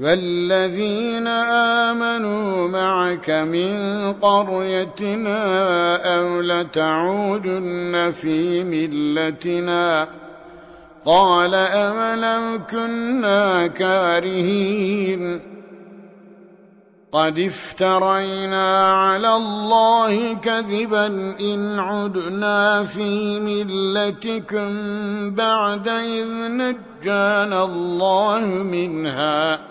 والذين آمنوا معك من قريتنا أو لتعودن في ملتنا قال أولم كنا كارهين قد افترينا على الله كذبا إن عدنا في ملتكم بعد إذ نجانا الله منها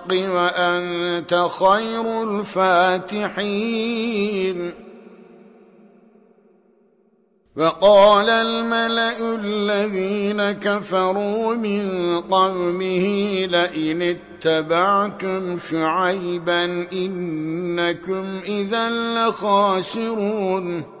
وأنت خير الفاتحين. وقال الملأ الذين كفروا من قومه لئن اتبعتم شعيبا إنكم إذا لخاسرون.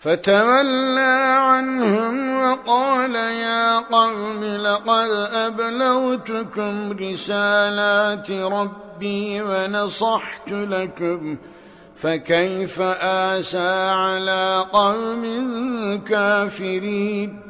فتولى عنهم وقال يا قوم لقد أبلغتكم رسالات ربي ونصحت لكم فكيف آسى على قوم كافرين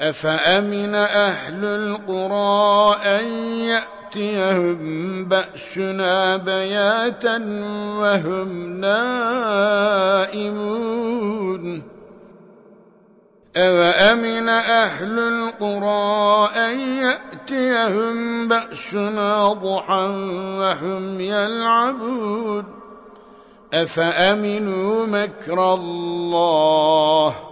أفأمن أهل القرى أن يأتيهم بأسنا بياتا وهم نائمون أوأمن أهل القرى أن يأتيهم بأسنا ضحا وهم يلعبون أفأمنوا مكر الله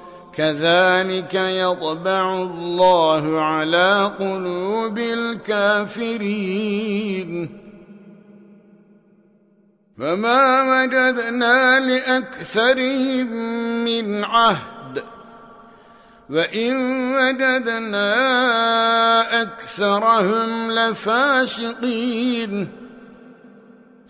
كذلك يطبع الله على قلوب الكافرين. فما وجدنا لأكثرهم من عهد. وإن وجدنا أكثرهم لفاسقين.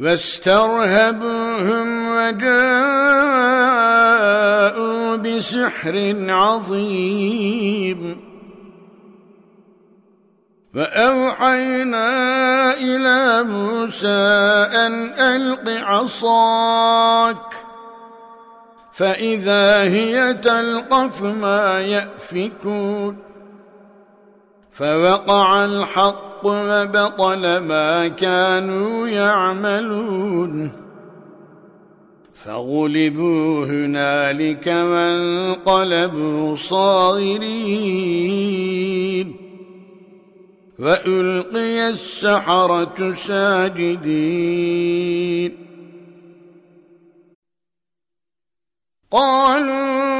واسترهبوهم وجاءوا بسحر عظيم. فأوحينا إلى موسى أن ألق عصاك فإذا هي تلقف ما يأفكون. فوقع الحق الحق وبطل ما كانوا يعملون. فغلبوا هنالك وانقلبوا صاغرين. وألقي السحرة ساجدين. قالوا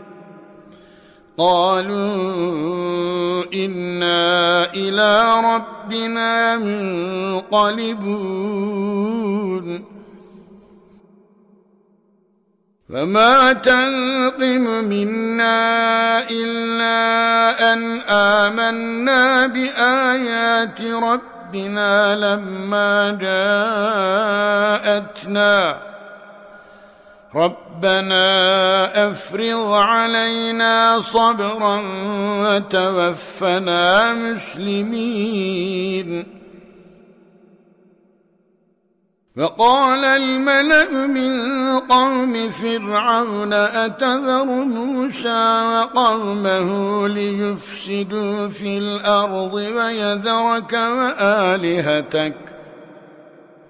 قالوا إنا إلى ربنا منقلبون فما تنقم منا إلا أن آمنا بآيات ربنا لما جاءتنا ربنا أفرغ علينا صبرا وتوفنا مسلمين. فقال الملأ من قوم فرعون أتذر موسى وقومه ليفسدوا في الأرض ويذرك وآلهتك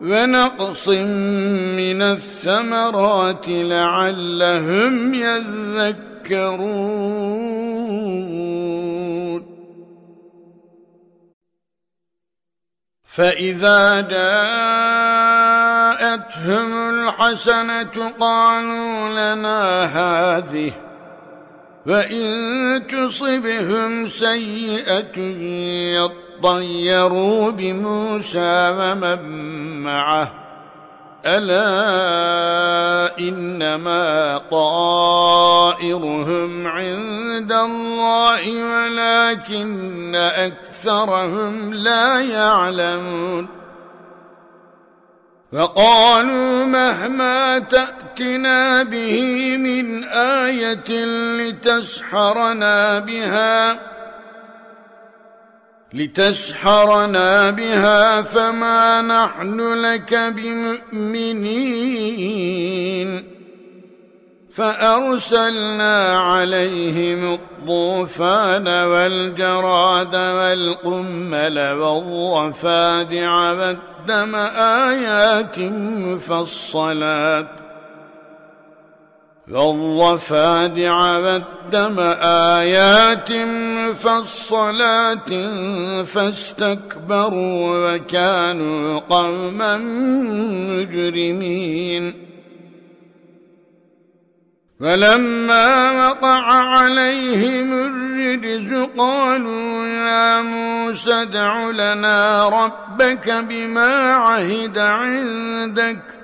ونقص من الثمرات لعلهم يذكرون. فإذا جاء جاءتهم الحسنة قالوا لنا هذه وإن تصبهم سيئة يطيروا بموسى ومن معه. ألا إنما طائرهم عند الله ولكن أكثرهم لا يعلمون. فقالوا مهما تأتنا به من آية لتسحرنا بها لتسحرنا بها فما نحن لك بمؤمنين. فأرسلنا عليهم الطوفان والجراد والقمل والضفادع والدم آيات مفصلات. والضفادع والدم آيات مفصلات فاستكبروا وكانوا قوما مجرمين. فلما وقع عليهم الرجز قالوا يا موسى ادع لنا ربك بما عهد عندك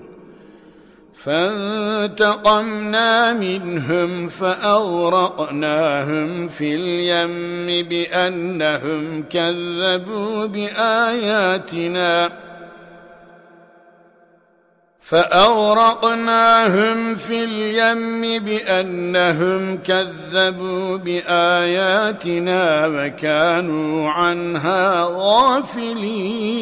فانتقمنا منهم فأغرقناهم في اليم بأنهم كذبوا بآياتنا. فأغرقناهم في اليم بأنهم كذبوا بآياتنا وكانوا عنها غافلين.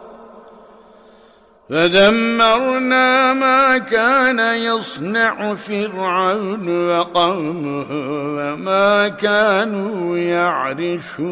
فدمرنا ما كان يصنع فرعون وقومه وما كانوا يعرشون.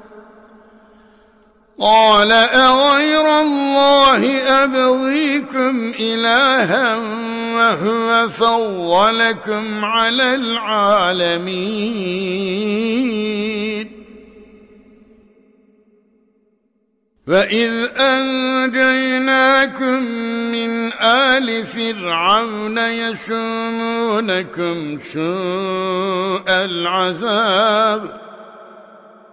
قال أغير الله أبغيكم إلها وهو فضلكم على العالمين. وإذ أنجيناكم من آل فرعون يسومونكم سوء العذاب.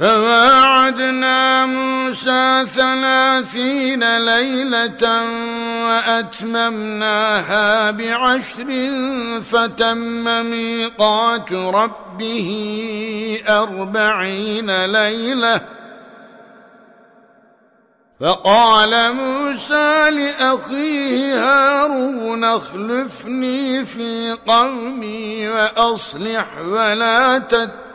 فواعدنا موسى ثلاثين ليلة وأتممناها بعشر فتم ميقات ربه أربعين ليلة. فقال موسى لأخيه هارون اخلفني في قومي وأصلح ولا تتبع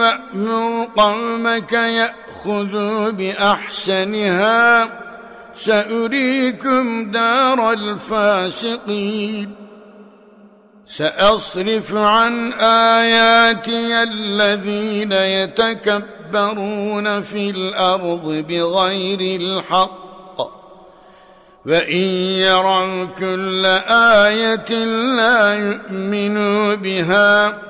وأمر قومك يأخذوا بأحسنها. سأريكم دار الفاسقين. سأصرف عن آياتي الذين يتكبرون في الأرض بغير الحق. وإن يروا كل آية لا يؤمنوا بها.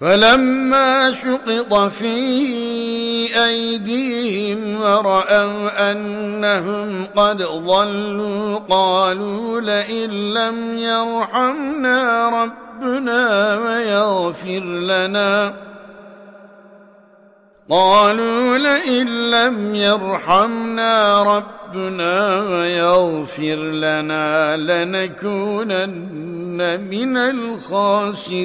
فلما شقط في أيديهم ورأوا أنهم قد ضلوا قالوا لئن لم يرحمنا ربنا ويغفر لنا قالوا لئن لم يرحمنا ربنا ويغفر لنا لنكونن من الخاسرين.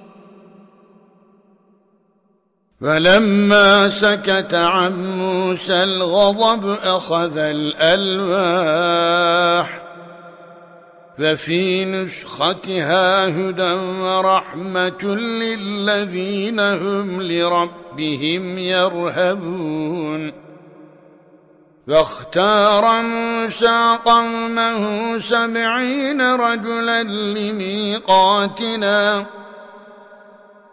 فلما سكت عن موسى الغضب أخذ الألواح ففي نسختها هدى ورحمة للذين هم لربهم يرهبون فاختار موسى قومه سبعين رجلا لميقاتنا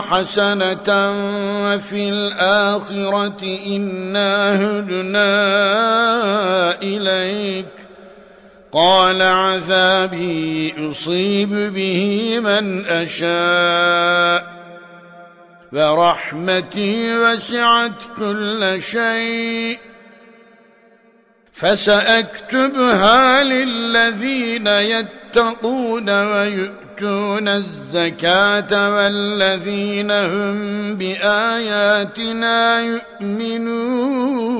حسنة وفي الآخرة إنا هدنا إليك. قال عذابي أصيب به من أشاء. ورحمتي وسعت كل شيء. فسأكتبها للذين يتقون ويؤتون الزكاة والذين هم بآياتنا يؤمنون.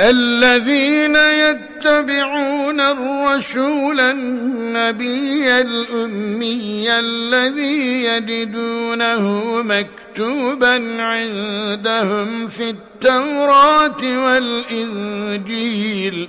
الذين يتبعون الرسول النبي الأمي الذي يجدونه مكتوبا عندهم في التوراة والإنجيل.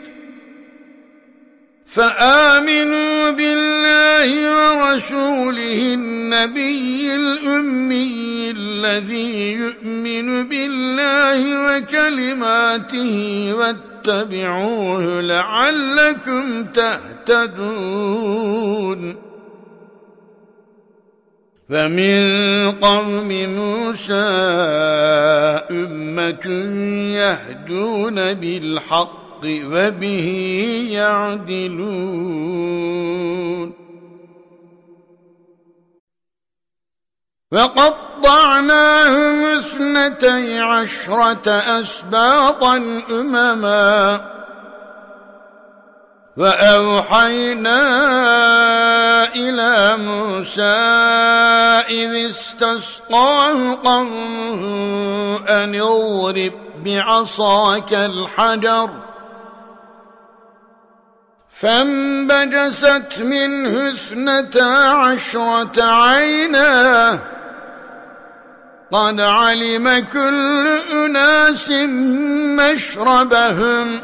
فآمنوا بالله ورسوله النبي الأمي الذي يؤمن بالله وكلماته واتبعوه لعلكم تهتدون. فمن قوم موسى أمة يهدون بالحق وبه يعدلون. وقطعناهم اثنتي عشرة أسباطا أمما. وأوحينا إلى موسى إذ استسقاه قومه أن اضرب بعصاك الحجر. فانبجست منه اثنتا عشرة عينا قد علم كل أناس مشربهم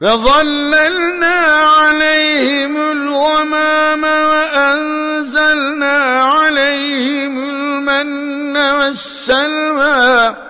فظللنا عليهم الغمام وأنزلنا عليهم المن والسلوى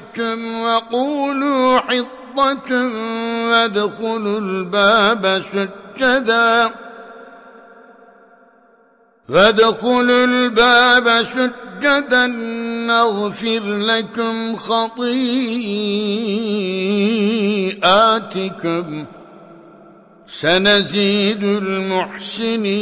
وقولوا حطة وادخلوا الباب سجداً. فادخلوا الباب سجدا نغفر لكم خطيئاتكم. سنزيد المحسنين.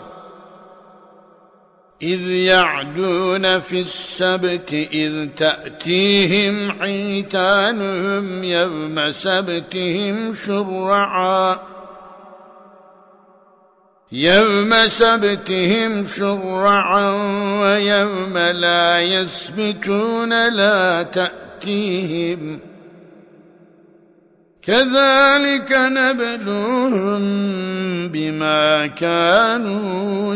إذ يعدون في السبت إذ تأتيهم حيتانهم يوم سبتهم شرعا. يوم سبتهم شرعا ويوم لا يسبتون لا تأتيهم. كذلك نبلوهم بما كانوا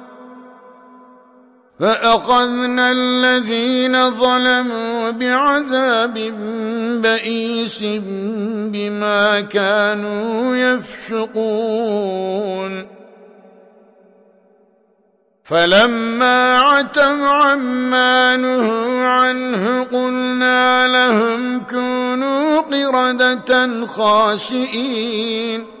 فأخذنا الذين ظلموا بعذاب بئيس بما كانوا يفشقون فلما عتوا عما نهوا عنه قلنا لهم كونوا قردة خاسئين.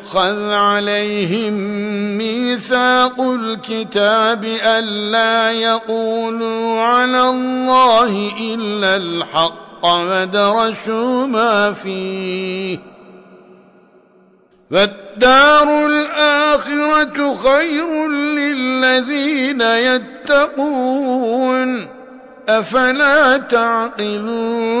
يؤخذ عليهم ميثاق الكتاب ألا يقولوا على الله إلا الحق ودرسوا ما فيه. فالدار الآخرة خير للذين يتقون. أفلا تعقلون؟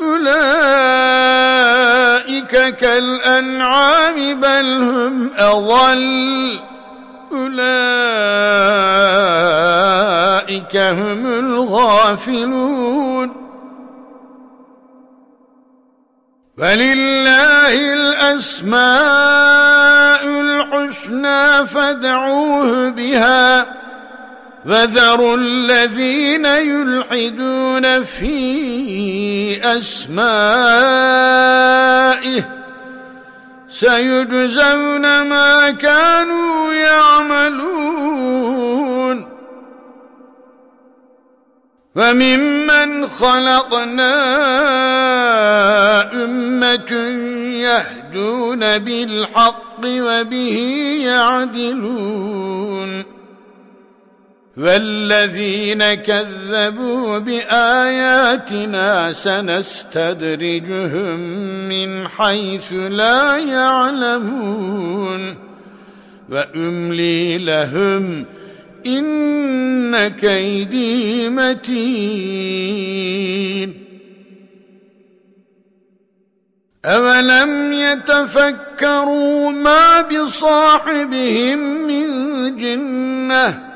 أولئك كالأنعام بل هم أضل. أولئك هم الغافلون. ولله الأسماء الحسنى فادعوه بها. وذروا الذين يلحدون في أسمائه سيجزون ما كانوا يعملون. وممن خلقنا أمة يهدون بالحق وبه يعدلون. والذين كذبوا بآياتنا سنستدرجهم من حيث لا يعلمون. وأملي لهم إن كيدي متين. أولم يتفكروا ما بصاحبهم من جنة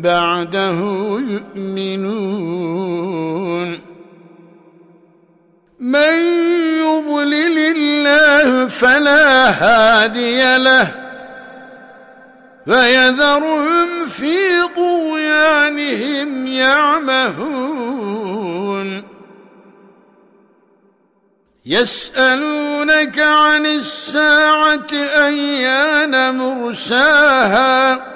بعده يؤمنون. من يضلل الله فلا هادي له فيذرهم في طغيانهم يعمهون. يسألونك عن الساعة أيان مرساها؟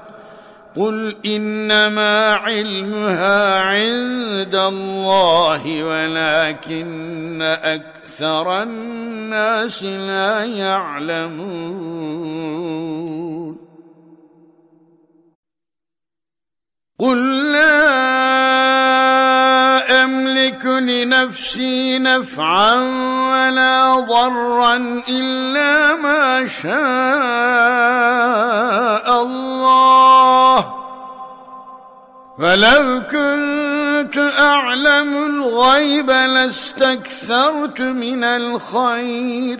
قل إنما علمها عند الله ولكن أكثر الناس لا يعلمون قل لا أملك لنفسي نفعا ولا ضرا إلا ما شاء الله. فلو كنت أعلم الغيب لاستكثرت من الخير.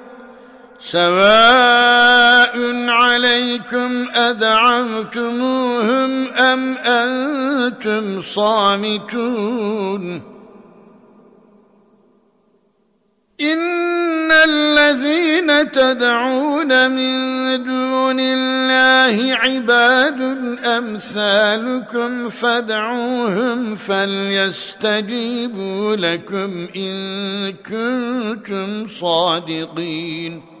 سواء عليكم أدعمتموهم أم أنتم صامتون. إن الذين تدعون من دون الله عباد أمثالكم فادعوهم فليستجيبوا لكم إن كنتم صادقين.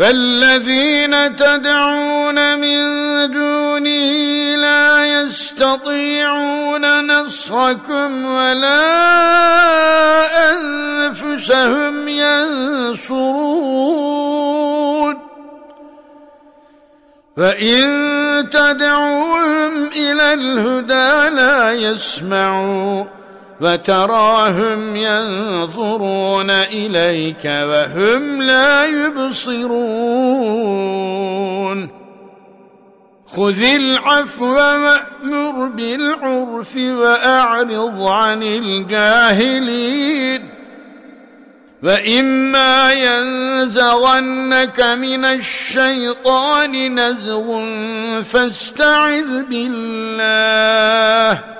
فالذين تدعون من دونه لا يستطيعون نصركم ولا أنفسهم ينصرون فإن تدعوهم إلى الهدى لا يسمعوا فتراهم ينظرون إليك وهم لا يبصرون. خذ العفو وأمر بالعرف وأعرض عن الجاهلين. وَإِمَّا يَنزَغَنَّكَ مِنَ الشَّيْطَانِ نَزْغٌ فَاسْتَعِذْ بِاللَّهِ.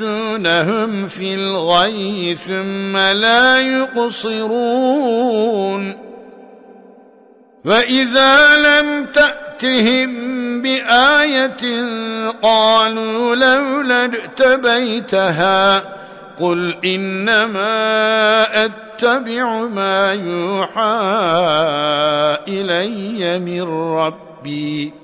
يَمُدُّونَهُمْ فِي الْغَيِّ ثُمَّ لَا يُقْصِرُونَ. وَإِذَا لَمْ تَأْتِهِمْ بآية قالوا لولا ارتبيتها قل إنما أتبع ما يوحى إلي من ربي.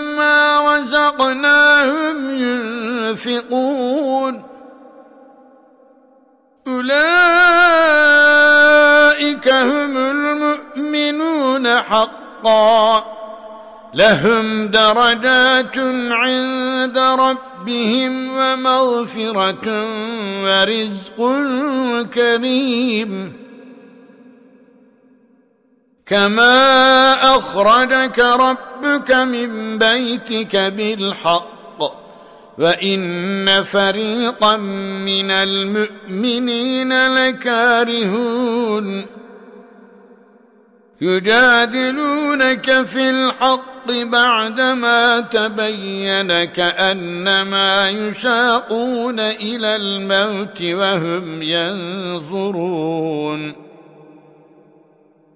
رزقناهم ينفقون أولئك هم المؤمنون حقا لهم درجات عند ربهم ومغفرة ورزق كريم كما أخرجك ربك من بيتك بالحق وإن فريقا من المؤمنين لكارهون يجادلونك في الحق بعدما تبين كأنما يشاقون إلى الموت وهم ينظرون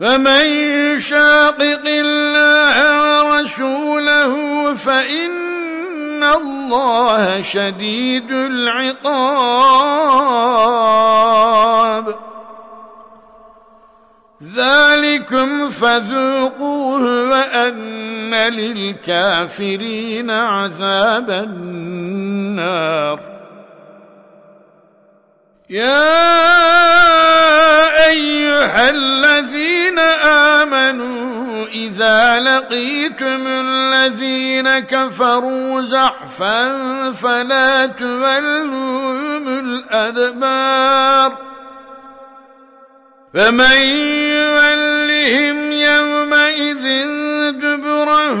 فمن يشاقق الله ورسوله فإن الله شديد العقاب ذلكم فذوقوه وأن للكافرين عذاب النار يا أيها الذين آمنوا إذا لقيتم الذين كفروا زحفا فلا تولوهم الأدبار فمن يولهم يومئذ دبره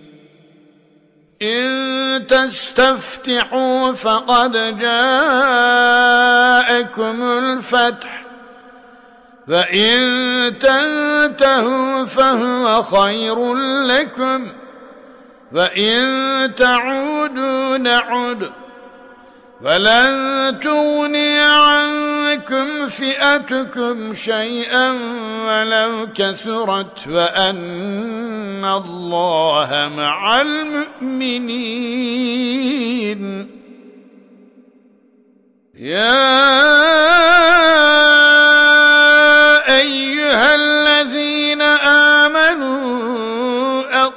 إن تستفتحوا فقد جاءكم الفتح فإن تنتهوا فهو خير لكم فإن تعودوا نعد. فلن تغني عنكم فئتكم شيئا ولو كثرت وأن الله مع المؤمنين. يا أيها الذين آمنوا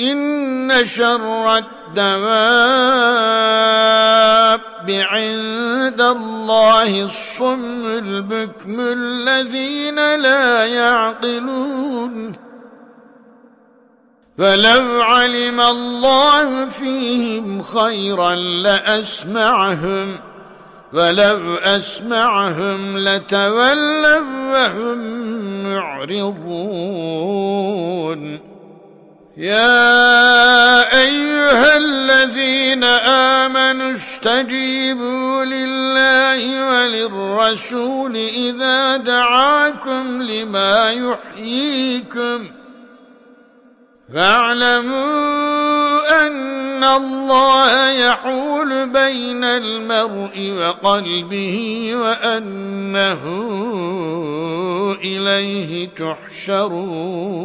إن شر الدواب عند الله الصم البكم الذين لا يعقلون فلو علم الله فيهم خيرا لأسمعهم ولو أسمعهم لتولوا وهم معرضون يا أيها الذين آمنوا استجيبوا لله وللرسول إذا دعاكم لما يحييكم فاعلموا أن الله يحول بين المرء وقلبه وأنه إليه تحشرون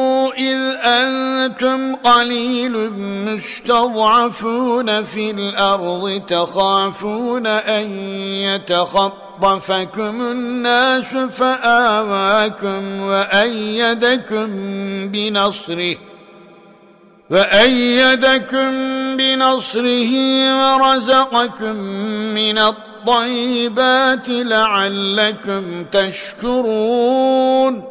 إذ أنتم قليل مستضعفون في الأرض تخافون أن يتخطفكم الناس فآواكم وأيدكم بنصره وأيدكم بنصره ورزقكم من الطيبات لعلكم تشكرون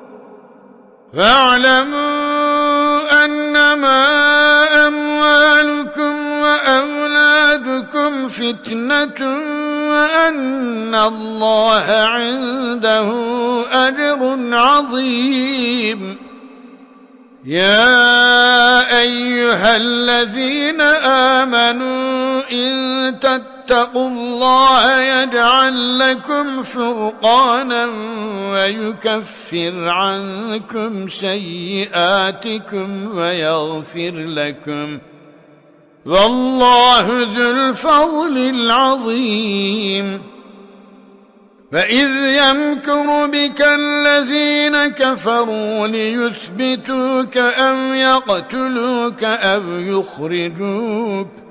فاعلموا أنما أموالكم وأولادكم فتنة وأن الله عنده أجر عظيم. يا أيها الذين آمنوا إن تتقوا الله يجعل لكم فرقانا ويكفر عنكم سيئاتكم ويغفر لكم والله ذو الفضل العظيم فإذ يمكر بك الذين كفروا ليثبتوك أو يقتلوك أو يخرجوك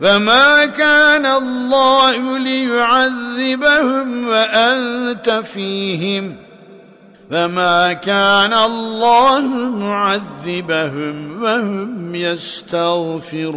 فما كان الله ليعذبهم وأنت فيهم فما كان الله معذبهم وهم يستغفرون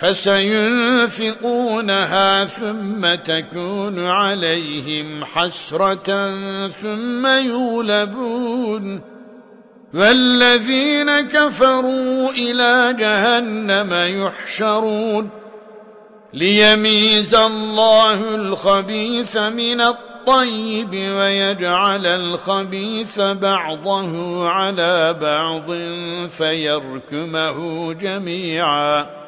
فسينفقونها ثم تكون عليهم حسرة ثم يولبون. والذين كفروا إلى جهنم يحشرون. ليميز الله الخبيث من الطيب ويجعل الخبيث بعضه على بعض فيركمه جميعا.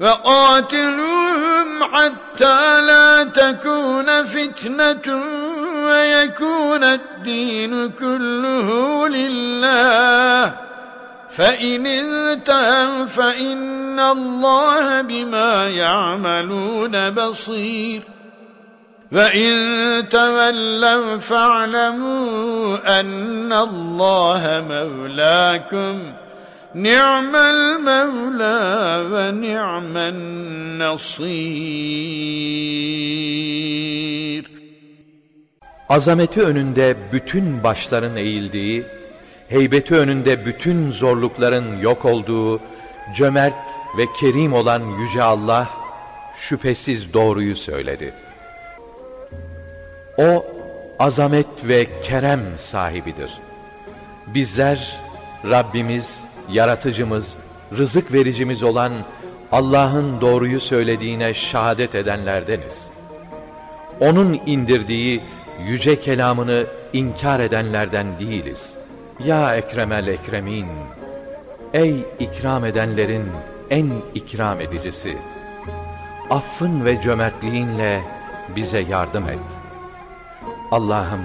وقاتلوهم حتى لا تكون فتنة ويكون الدين كله لله. فإن انتهوا فإن الله بما يعملون بصير. فإن تولوا فاعلموا أن الله مولاكم. نعم المولى ونعم النصير Azameti önünde bütün başların eğildiği heybeti önünde bütün zorlukların yok olduğu, cömert ve kerim olan Yüce Allah, şüphesiz doğruyu söyledi. O, azamet ve kerem sahibidir. Bizler, Rabbimiz, yaratıcımız, rızık vericimiz olan Allah'ın doğruyu söylediğine şehadet edenlerdeniz. Onun indirdiği yüce kelamını inkar edenlerden değiliz.'' Ya Ekremel Ekremin, ey ikram edenlerin en ikram edicisi, affın ve cömertliğinle bize yardım et. Allah'ım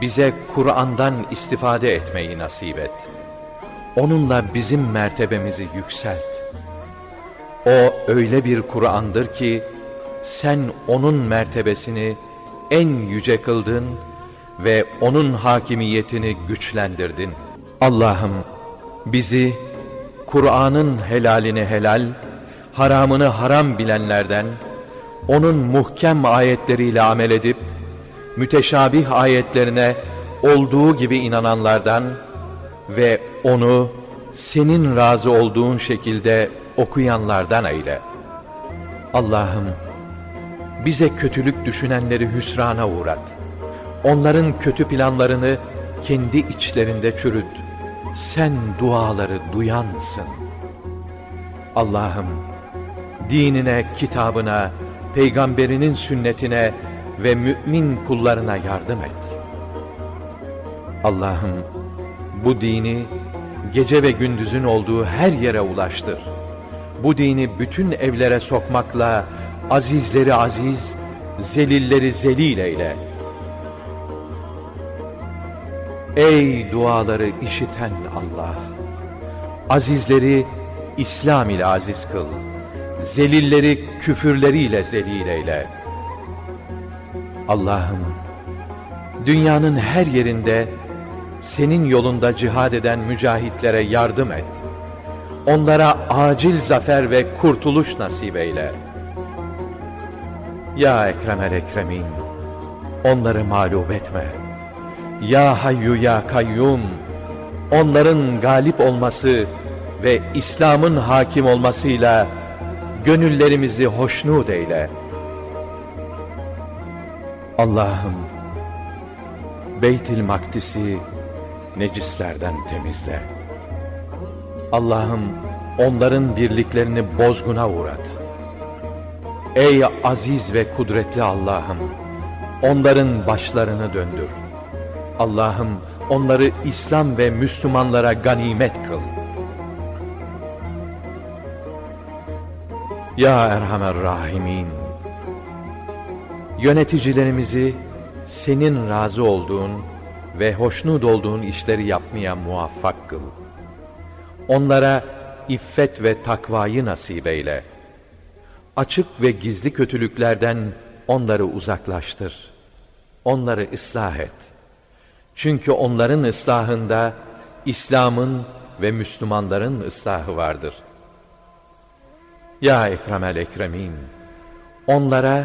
bize Kur'an'dan istifade etmeyi nasip et. Onunla bizim mertebemizi yükselt. O öyle bir Kur'an'dır ki, sen onun mertebesini en yüce kıldın ve onun hakimiyetini güçlendirdin. Allah'ım bizi Kur'an'ın helalini helal, haramını haram bilenlerden, onun muhkem ayetleriyle amel edip, müteşabih ayetlerine olduğu gibi inananlardan ve onu senin razı olduğun şekilde okuyanlardan eyle. Allah'ım bize kötülük düşünenleri hüsrana uğrat.'' Onların kötü planlarını kendi içlerinde çürüt. Sen duaları duyansın. Allah'ım, dinine, kitabına, peygamberinin sünnetine ve mümin kullarına yardım et. Allah'ım, bu dini gece ve gündüzün olduğu her yere ulaştır. Bu dini bütün evlere sokmakla azizleri aziz, zelilleri zelil eyle.'' Ey duaları işiten Allah! Azizleri İslam ile aziz kıl. Zelilleri küfürleriyle zelil eyle. Allah'ım, dünyanın her yerinde senin yolunda cihad eden mücahitlere yardım et. Onlara acil zafer ve kurtuluş nasip eyle. Ya Ekremel Ekremin, onları mağlup etme. Ya Hayyu Ya Kayyum, onların galip olması ve İslam'ın hakim olmasıyla gönüllerimizi hoşnut eyle. Allah'ım, Beytil Makdis'i necislerden temizle. Allah'ım onların birliklerini bozguna uğrat. Ey aziz ve kudretli Allah'ım, onların başlarını döndür. Allah'ım onları İslam ve Müslümanlara ganimet kıl. Ya Erhamer Rahimin, yöneticilerimizi senin razı olduğun ve hoşnut olduğun işleri yapmaya muvaffak kıl. Onlara iffet ve takvayı nasip eyle. Açık ve gizli kötülüklerden onları uzaklaştır. Onları ıslah et. Çünkü onların ıslahında İslam'ın ve Müslümanların ıslahı vardır. Ya Ekremel Ekremin, onlara,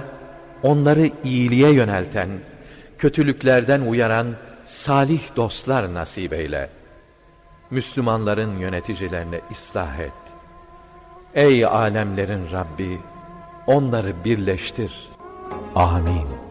onları iyiliğe yönelten, kötülüklerden uyaran salih dostlar nasip eyle. Müslümanların yöneticilerine ıslah et. Ey alemlerin Rabbi, onları birleştir. Amin.